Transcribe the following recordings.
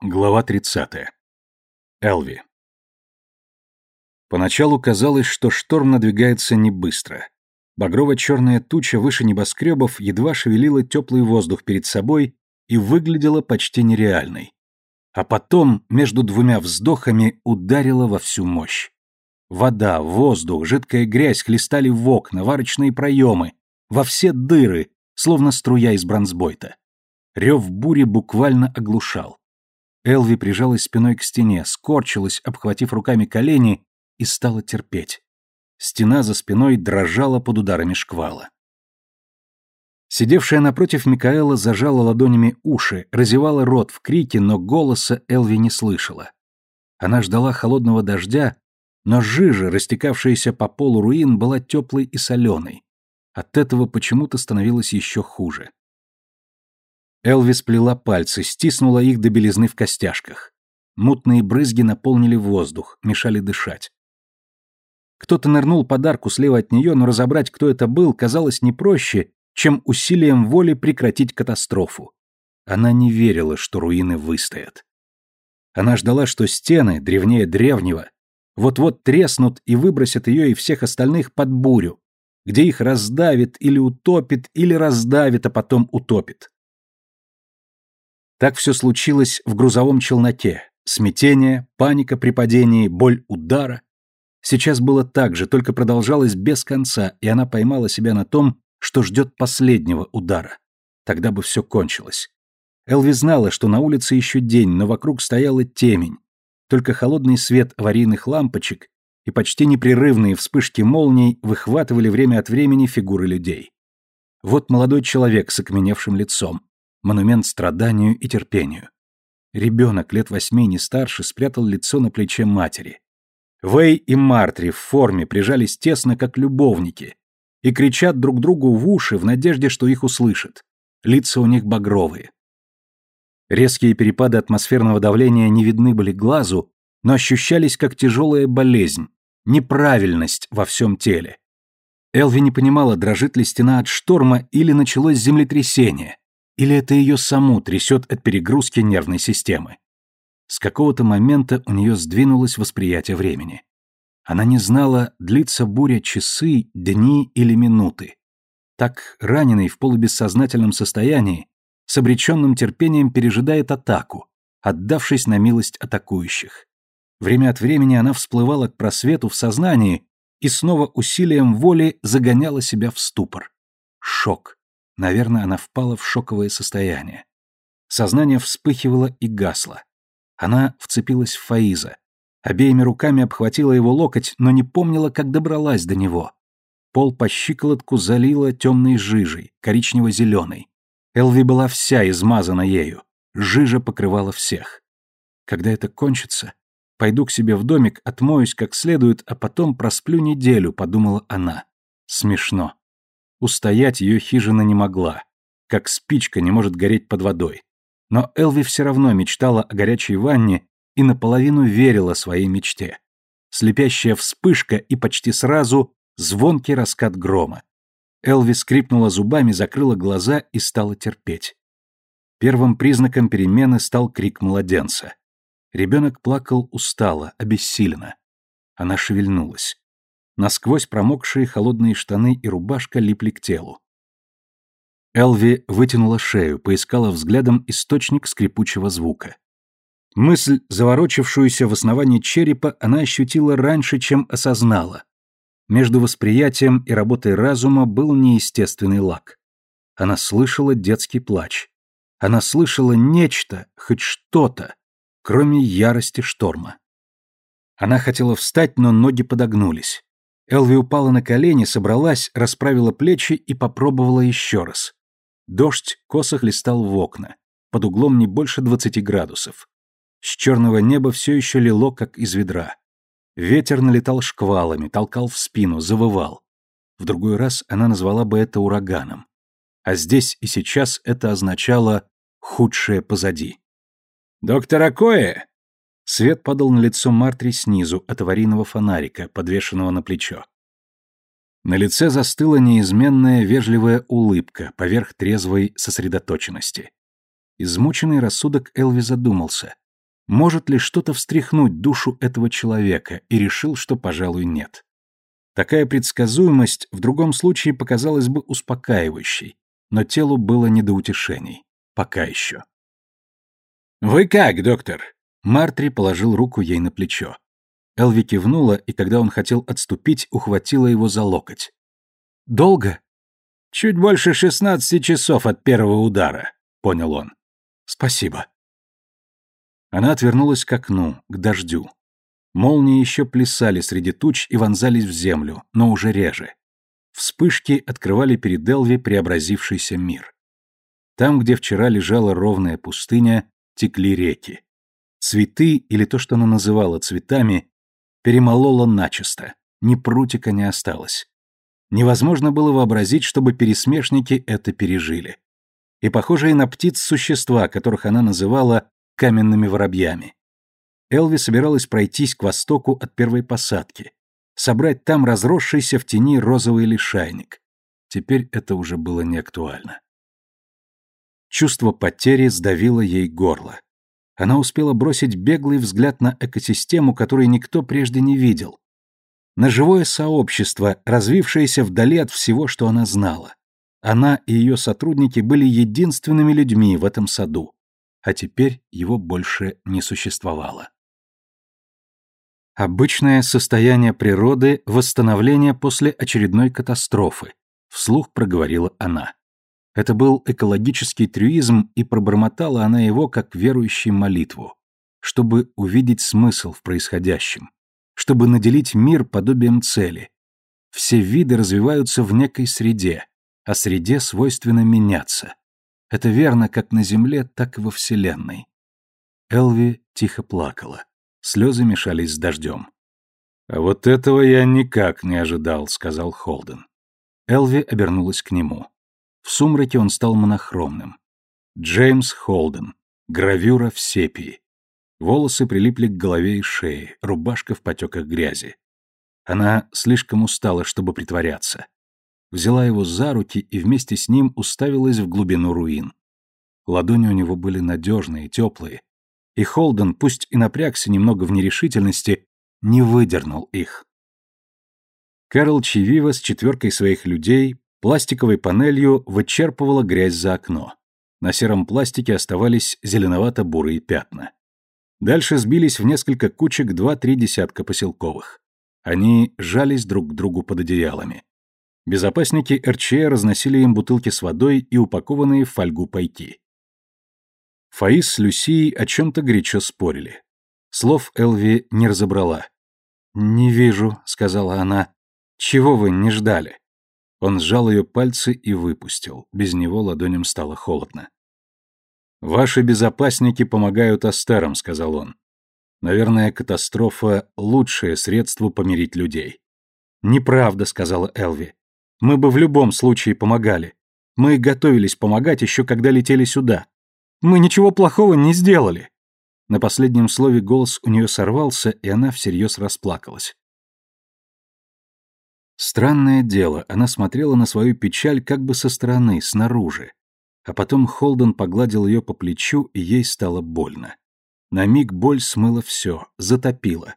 Глава 30. Элви. Поначалу казалось, что шторм надвигается не быстро. Багрово-черная туча выше небоскребов едва шевелила теплый воздух перед собой и выглядела почти нереальной. А потом, между двумя вздохами, ударила во всю мощь. Вода, воздух, жидкая грязь хлестали в окна, варочные проемы, во все дыры, словно струя из бронзбойта. Рев бури буквально оглушал. Элви прижалась спиной к стене, скорчилась, обхватив руками колени, и стала терпеть. Стена за спиной дрожала под ударами шквала. Сидевшая напротив Микаэла зажала ладонями уши, разевала рот в крике, но голоса Элви не слышала. Она ждала холодного дождя, но жижа, растекавшаяся по полу руин, была теплой и соленой. От этого почему-то становилось еще хуже. Элвис плела пальцы, стиснула их до белизны в костяшках. Мутные брызги наполнили воздух, мешали дышать. Кто-то нырнул под арку слева от нее, но разобрать, кто это был, казалось не проще, чем усилием воли прекратить катастрофу. Она не верила, что руины выстоят. Она ждала, что стены, древнее древнего, вот-вот треснут и выбросят ее и всех остальных под бурю, где их раздавит или утопит, или раздавит, а потом утопит. Так все случилось в грузовом челноке. Смятение, паника при падении, боль удара. Сейчас было так же, только продолжалось без конца, и она поймала себя на том, что ждет последнего удара. Тогда бы все кончилось. Элви знала, что на улице еще день, но вокруг стояла темень. Только холодный свет аварийных лампочек и почти непрерывные вспышки молний выхватывали время от времени фигуры людей. Вот молодой человек с окаменевшим лицом монумент страданию и терпению. Ребенок лет восьми не старше спрятал лицо на плече матери. Вэй и Мартри в форме прижались тесно, как любовники, и кричат друг другу в уши в надежде, что их услышат. Лица у них багровые. Резкие перепады атмосферного давления не видны были глазу, но ощущались как тяжелая болезнь, неправильность во всем теле. Элви не понимала, дрожит ли стена от шторма или началось землетрясение, или это ее саму трясет от перегрузки нервной системы? С какого-то момента у нее сдвинулось восприятие времени. Она не знала, длится буря часы, дни или минуты. Так раненый в полубессознательном состоянии с обреченным терпением пережидает атаку, отдавшись на милость атакующих. Время от времени она всплывала к просвету в сознании и снова усилием воли загоняла себя в ступор. Шок. Наверное, она впала в шоковое состояние. Сознание вспыхивало и гасло. Она вцепилась в Фаиза. Обеими руками обхватила его локоть, но не помнила, как добралась до него. Пол по щиколотку залила темной жижей, коричнево-зеленой. Элви была вся измазана ею. Жижа покрывала всех. Когда это кончится, пойду к себе в домик, отмоюсь как следует, а потом просплю неделю, подумала она. Смешно. Устоять ее хижина не могла, как спичка не может гореть под водой. Но Элви все равно мечтала о горячей ванне и наполовину верила своей мечте. Слепящая вспышка и почти сразу звонкий раскат грома. Элви скрипнула зубами, закрыла глаза и стала терпеть. Первым признаком перемены стал крик младенца. Ребенок плакал устало, обессиленно. Она шевельнулась. Насквозь промокшие холодные штаны и рубашка липли к телу. Элви вытянула шею, поискала взглядом источник скрипучего звука. Мысль, заворочившуюся в основании черепа, она ощутила раньше, чем осознала. Между восприятием и работой разума был неестественный лак. Она слышала детский плач. Она слышала нечто, хоть что-то, кроме ярости шторма. Она хотела встать, но ноги подогнулись. Элви упала на колени, собралась, расправила плечи и попробовала еще раз. Дождь косо хлестал в окна, под углом не больше двадцати градусов. С черного неба все еще лило, как из ведра. Ветер налетал шквалами, толкал в спину, завывал. В другой раз она назвала бы это ураганом. А здесь и сейчас это означало «худшее позади». «Доктор Акоэ!» Свет падал на лицо Мартри снизу, от аварийного фонарика, подвешенного на плечо. На лице застыла неизменная вежливая улыбка поверх трезвой сосредоточенности. Измученный рассудок Элви задумался, Может ли что-то встряхнуть душу этого человека, и решил, что, пожалуй, нет. Такая предсказуемость в другом случае показалась бы успокаивающей, но телу было не до утешений. Пока еще. «Вы как, доктор?» Мартри положил руку ей на плечо. Элви кивнула, и когда он хотел отступить, ухватила его за локоть. «Долго?» «Чуть больше шестнадцати часов от первого удара», — понял он. «Спасибо». Она отвернулась к окну, к дождю. Молнии еще плясали среди туч и вонзались в землю, но уже реже. Вспышки открывали перед Элви преобразившийся мир. Там, где вчера лежала ровная пустыня, текли реки. Цветы, или то, что она называла цветами, перемолола начисто, ни прутика не осталось. Невозможно было вообразить, чтобы пересмешники это пережили. И похожие на птиц существа, которых она называла каменными воробьями. Элви собиралась пройтись к востоку от первой посадки, собрать там разросшийся в тени розовый лишайник. Теперь это уже было не актуально. Чувство потери сдавило ей горло. Она успела бросить беглый взгляд на экосистему, которую никто прежде не видел. На живое сообщество, развившееся вдали от всего, что она знала. Она и ее сотрудники были единственными людьми в этом саду, а теперь его больше не существовало. Обычное состояние природы – восстановление после очередной катастрофы, вслух проговорила она. Это был экологический трюизм, и пробормотала она его как верующий молитву, чтобы увидеть смысл в происходящем, чтобы наделить мир подобием цели. Все виды развиваются в некой среде, а среде свойственно меняться. Это верно как на Земле, так и во Вселенной. Элви тихо плакала. Слезы мешались с дождем. «А вот этого я никак не ожидал», — сказал Холден. Элви обернулась к нему. В сумраке он стал монохромным. Джеймс Холден. Гравюра в сепии. Волосы прилипли к голове и шее, рубашка в потеках грязи. Она слишком устала, чтобы притворяться. Взяла его за руки и вместе с ним уставилась в глубину руин. Ладони у него были надежные, теплые, и Холден, пусть и напрягся немного в нерешительности, не выдернул их. Кэрол Чивива с четверкой своих людей пластиковой панелью вычерпывала грязь за окно. На сером пластике оставались зеленовато-бурые пятна. Дальше сбились в несколько кучек два-три десятка поселковых. Они жались друг к другу под одеялами. Безопасники РЧ разносили им бутылки с водой и упакованные в фольгу пайки. Фаис с Люсией о чем-то горячо спорили. Слов Элви не разобрала. «Не вижу», — сказала она. «Чего вы не ждали?» Он сжал ее пальцы и выпустил. Без него ладоням стало холодно. «Ваши безопасники помогают Астерам», — сказал он. «Наверное, катастрофа — лучшее средство помирить людей». «Неправда», — сказала Элви. «Мы бы в любом случае помогали. Мы готовились помогать еще когда летели сюда. Мы ничего плохого не сделали. На последнем слове голос у нее сорвался, и она всерьез расплакалась. Странное дело, она смотрела на свою печаль как бы со стороны, снаружи. А потом Холден погладил ее по плечу, и ей стало больно. На миг боль смыла все, затопила.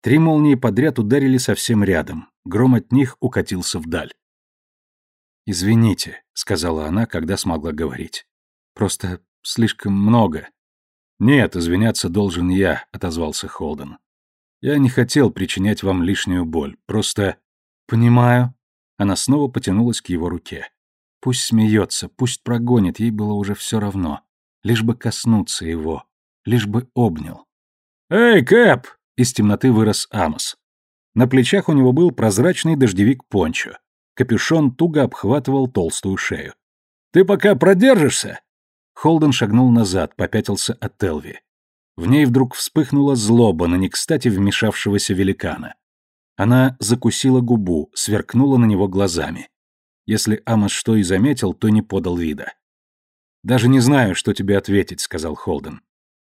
Три молнии подряд ударили совсем рядом. Гром от них укатился вдаль. «Извините», — сказала она, когда смогла говорить. «Просто Слишком много. Нет, извиняться должен я, отозвался Холден. Я не хотел причинять вам лишнюю боль. Просто... Понимаю. Она снова потянулась к его руке. Пусть смеется, пусть прогонит, ей было уже все равно. Лишь бы коснуться его. Лишь бы обнял. «Эй, Кэп!» Из темноты вырос Амос. На плечах у него был прозрачный дождевик пончо. Капюшон туго обхватывал толстую шею. «Ты пока продержишься?» Холден шагнул назад, попятился от Телви. В ней вдруг вспыхнула злоба на некстати вмешавшегося великана. Она закусила губу, сверкнула на него глазами. Если Амос что и заметил, то не подал вида. «Даже не знаю, что тебе ответить», — сказал Холден.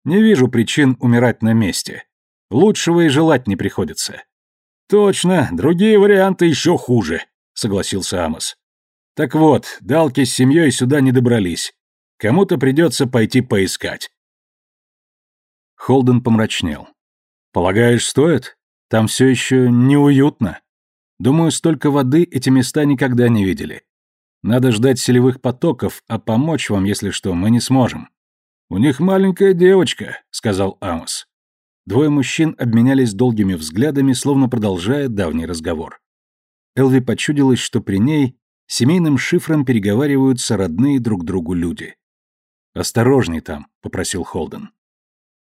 «Не вижу причин умирать на месте. Лучшего и желать не приходится». «Точно, другие варианты еще хуже», — согласился Амос. «Так вот, Далки с семьей сюда не добрались. Кому-то придется пойти поискать. Холден помрачнел. «Полагаешь, стоит? Там все еще неуютно. Думаю, столько воды эти места никогда не видели. Надо ждать селевых потоков, а помочь вам, если что, мы не сможем». «У них маленькая девочка», — сказал Амос. Двое мужчин обменялись долгими взглядами, словно продолжая давний разговор. Элви почудилось, что при ней семейным шифром переговариваются родные друг другу люди. «Осторожней там», — попросил Холден.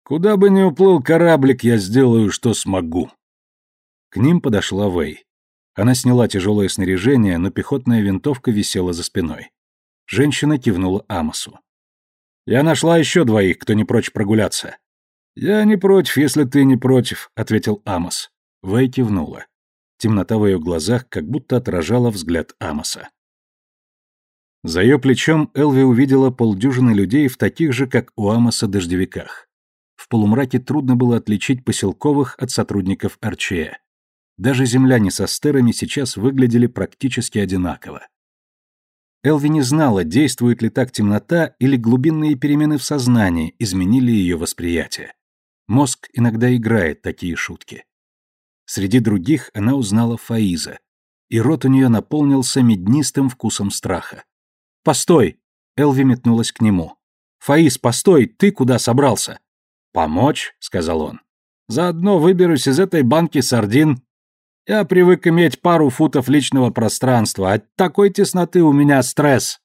«Куда бы ни уплыл кораблик, я сделаю, что смогу». К ним подошла Вэй. Она сняла тяжелое снаряжение, но пехотная винтовка висела за спиной. Женщина кивнула Амосу. «Я нашла еще двоих, кто не прочь прогуляться». «Я не против, если ты не против», — ответил Амос. Вэй кивнула. Темнота в ее глазах как будто отражала взгляд Амоса. За ее плечом Элви увидела полдюжины людей в таких же, как у Амоса, дождевиках. В полумраке трудно было отличить поселковых от сотрудников Арчея. Даже земляне со стерами сейчас выглядели практически одинаково. Элви не знала, действует ли так темнота или глубинные перемены в сознании изменили ее восприятие. Мозг иногда играет такие шутки. Среди других она узнала Фаиза, и рот у нее наполнился меднистым вкусом страха. «Постой!» — Элви метнулась к нему. «Фаиз, постой! Ты куда собрался?» «Помочь?» — сказал он. «Заодно выберусь из этой банки сардин. Я привык иметь пару футов личного пространства. От такой тесноты у меня стресс».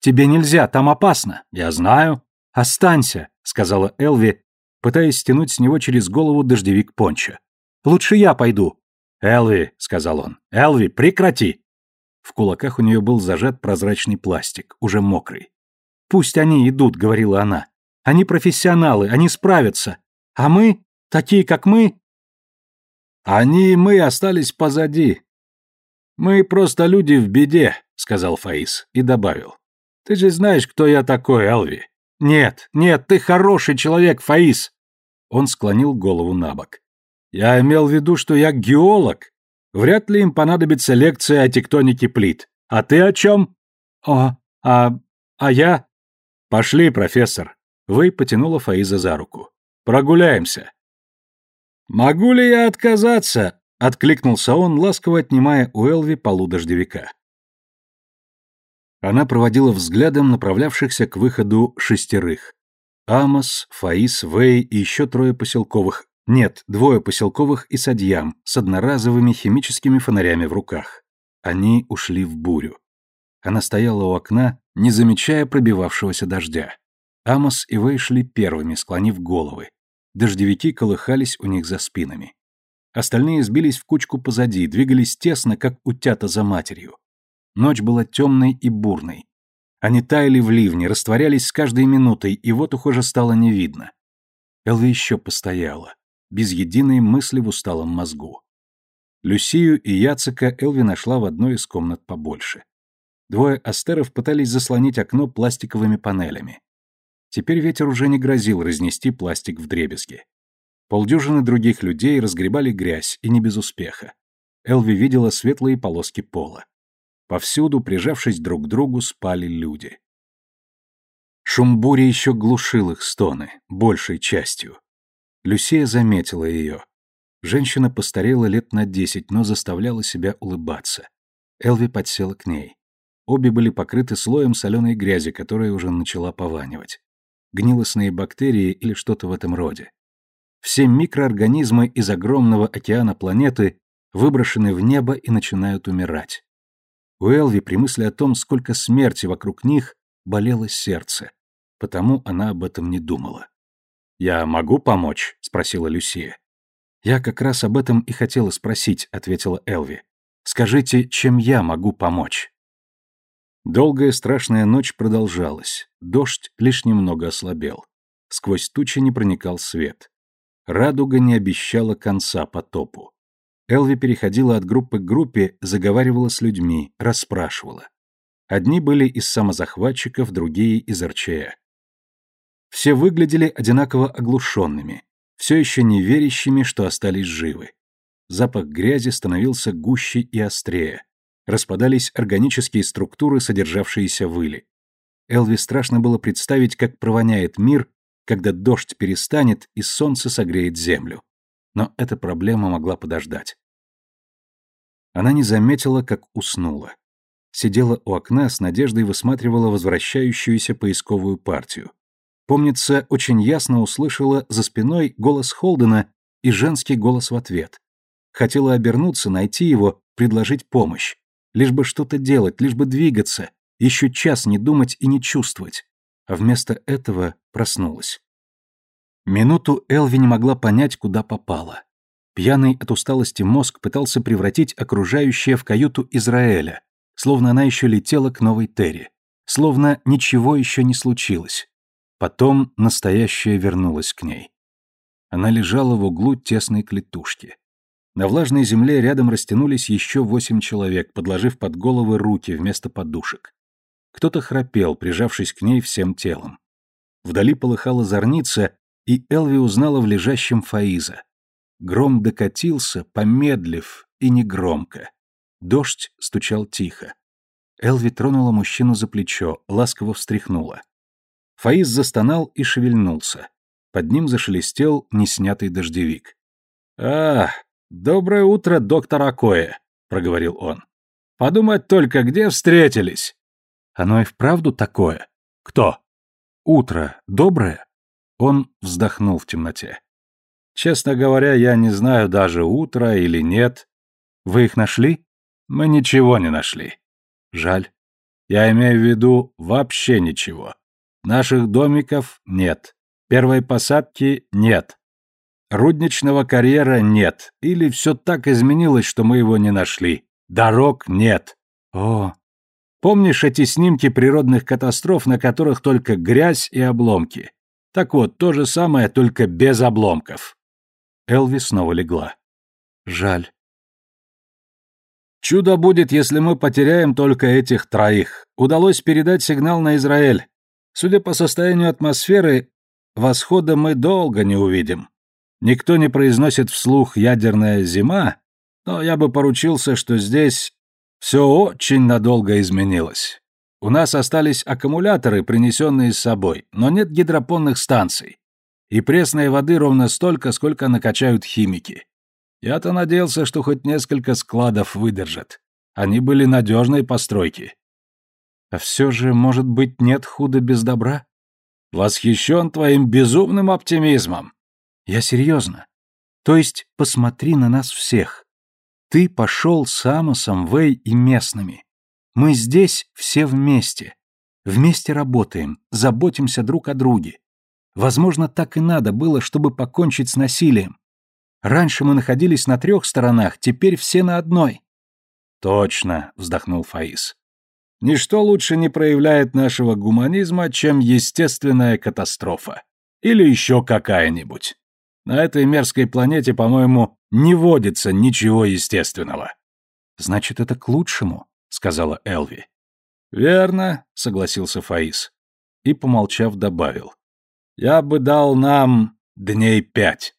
«Тебе нельзя, там опасно». «Я знаю». «Останься», — сказала Элви, пытаясь стянуть с него через голову дождевик понча. Лучше я пойду». «Элви», — сказал он, — «Элви, прекрати!» В кулаках у нее был зажат прозрачный пластик, уже мокрый. «Пусть они идут», — говорила она. «Они профессионалы, они справятся. А мы, такие как мы...» «Они и мы остались позади. Мы просто люди в беде», — сказал Фаис и добавил. «Ты же знаешь, кто я такой, Элви». «Нет, нет, ты хороший человек, Фаис!» Он склонил голову на бок. Я имел в виду, что я геолог. Вряд ли им понадобится лекция о тектонике плит. А ты о чем? О, а... а я... Пошли, профессор. Вы потянула Фаиза за руку. Прогуляемся. Могу ли я отказаться? Откликнулся он, ласково отнимая у Элви полу дождевика. Она проводила взглядом направлявшихся к выходу шестерых. Амос, Фаис, Вэй и еще трое поселковых, нет, двое поселковых и садьям с одноразовыми химическими фонарями в руках. Они ушли в бурю. Она стояла у окна, не замечая пробивавшегося дождя. Амос и Вэй шли первыми, склонив головы. Дождевики колыхались у них за спинами. Остальные сбились в кучку позади, двигались тесно, как утята за матерью. Ночь была темной и бурной. Они таяли в ливне, растворялись с каждой минутой, и вот их уже стало не видно. Элви еще постояла без единой мысли в усталом мозгу. Люсию и Яцека Элви нашла в одной из комнат побольше. Двое астеров пытались заслонить окно пластиковыми панелями. Теперь ветер уже не грозил разнести пластик в дребезги. Полдюжины других людей разгребали грязь, и не без успеха. Элви видела светлые полоски пола. Повсюду, прижавшись друг к другу, спали люди. Шум бури еще глушил их стоны, большей частью. Люсия заметила ее. Женщина постарела лет на десять, но заставляла себя улыбаться. Элви подсела к ней. Обе были покрыты слоем соленой грязи, которая уже начала пованивать. Гнилостные бактерии или что-то в этом роде. Все микроорганизмы из огромного океана планеты выброшены в небо и начинают умирать. У Элви при мысли о том, сколько смерти вокруг них, болело сердце. Потому она об этом не думала. «Я могу помочь?» — спросила Люсия. «Я как раз об этом и хотела спросить», — ответила Элви. «Скажите, чем я могу помочь?» Долгая страшная ночь продолжалась. Дождь лишь немного ослабел. Сквозь тучи не проникал свет. Радуга не обещала конца потопу. Элви переходила от группы к группе, заговаривала с людьми, расспрашивала. Одни были из самозахватчиков, другие из Арчея. Все выглядели одинаково оглушенными, все еще не верящими, что остались живы. Запах грязи становился гуще и острее. Распадались органические структуры, содержавшиеся в иле. Элви страшно было представить, как провоняет мир, когда дождь перестанет и солнце согреет землю. Но эта проблема могла подождать. Она не заметила, как уснула. Сидела у окна, с надеждой высматривала возвращающуюся поисковую партию. Помнится, очень ясно услышала за спиной голос Холдена и женский голос в ответ. Хотела обернуться, найти его, предложить помощь. Лишь бы что-то делать, лишь бы двигаться, еще час не думать и не чувствовать. А вместо этого проснулась. Минуту Элви не могла понять, куда попала. Пьяный от усталости мозг пытался превратить окружающее в каюту Израиля, словно она еще летела к новой Терри, словно ничего еще не случилось. Потом настоящее вернулось к ней. Она лежала в углу тесной клетушки. На влажной земле рядом растянулись еще восемь человек, подложив под головы руки вместо подушек. Кто-то храпел, прижавшись к ней всем телом. Вдали полыхала зорница, и Элви узнала в лежащем Фаиза. Гром докатился, помедлив и негромко. Дождь стучал тихо. Элви тронула мужчину за плечо, ласково встряхнула. Фаиз застонал и шевельнулся. Под ним зашелестел неснятый дождевик. «А, доброе утро, доктор Акоэ», — проговорил он. «Подумать только, где встретились?» «Оно и вправду такое?» «Кто?» «Утро доброе?» Он вздохнул в темноте. «Честно говоря, я не знаю даже утро или нет. Вы их нашли?» «Мы ничего не нашли». «Жаль. Я имею в виду вообще ничего. Наших домиков нет. Первой посадки нет. Рудничного карьера нет. Или все так изменилось, что мы его не нашли. Дорог нет. О, помнишь эти снимки природных катастроф, на которых только грязь и обломки? Так вот, то же самое, только без обломков. Элви снова легла. Жаль. Чудо будет, если мы потеряем только этих троих. Удалось передать сигнал на Израиль. Судя по состоянию атмосферы, восхода мы долго не увидим. Никто не произносит вслух «ядерная зима», но я бы поручился, что здесь все очень надолго изменилось. У нас остались аккумуляторы, принесенные с собой, но нет гидропонных станций. И пресной воды ровно столько, сколько накачают химики. Я-то надеялся, что хоть несколько складов выдержат. Они были надежной постройки. А все же, может быть, нет худа без добра? Восхищен твоим безумным оптимизмом. Я серьезно. То есть посмотри на нас всех. Ты пошел с Амосом, Вэй и местными. Мы здесь все вместе. Вместе работаем, заботимся друг о друге. Возможно, так и надо было, чтобы покончить с насилием. Раньше мы находились на трех сторонах, теперь все на одной. Точно, вздохнул Фаис. Ничто лучше не проявляет нашего гуманизма, чем естественная катастрофа. Или еще какая-нибудь. На этой мерзкой планете, по-моему, не водится ничего естественного. Значит, это к лучшему, сказала Элви. Верно, согласился Фаис. И, помолчав, добавил. Я бы дал нам дней пять.